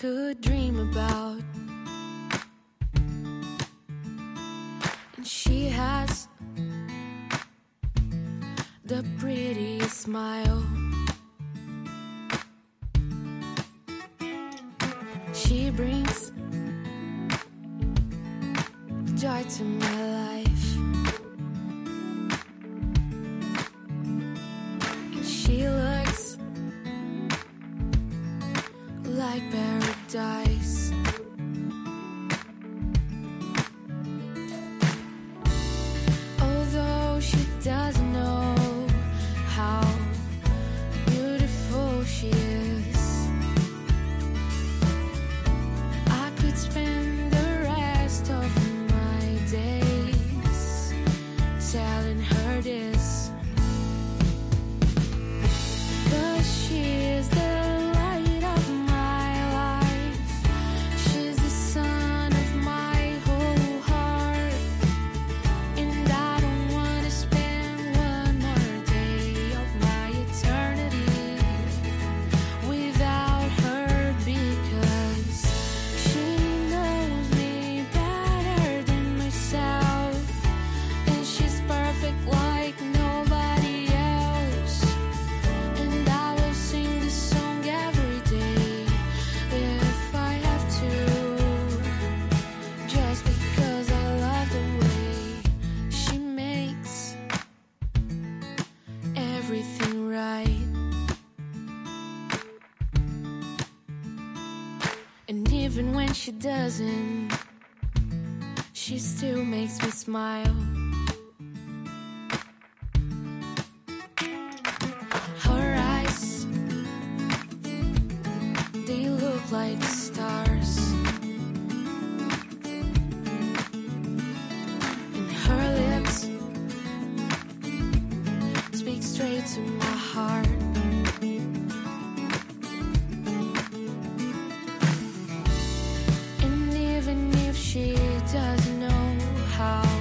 could dream about. And she has the prettiest smile. She brings joy to my life. And she looks like paradise. Although right. And even when she doesn't, she still makes me smile. Her eyes, they look like stars. And her lips speak straight to my heart. And even if she doesn't know how